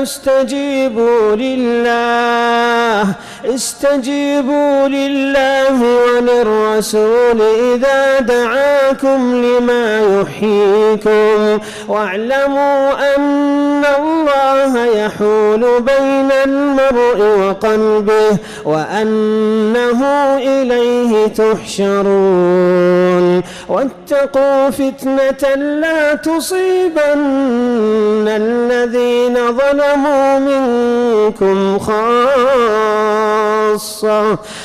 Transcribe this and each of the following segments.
آمنوا أستجيبوا لله استجيبوا لله وللرسول إذا دعاكم لما يحييكم. واعلموا أن الله يحول بين المرء وقلبه وأنه إليه تحشرون. واتقوا فتنة لا تصيبن الذين ظلموا منكم خاصة.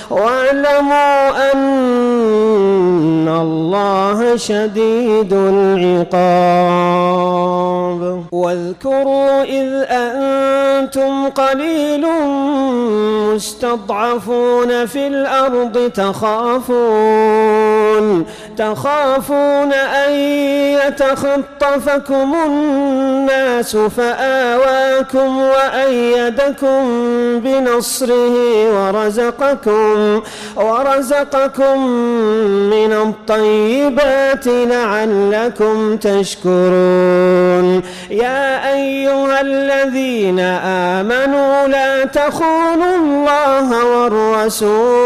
واعلموا أن الله شديد العقاب. واذكروا إذ أنتم قليل مستضعفون في الأرض تخافون. تخافون أن يتخطفكم الناس فآواكم وأيدكم بنصره ورزقكم ورزقكم من الطيبات لعلكم تشكرون. يا أيها الذين آمنوا لا تخونوا الله والرسول.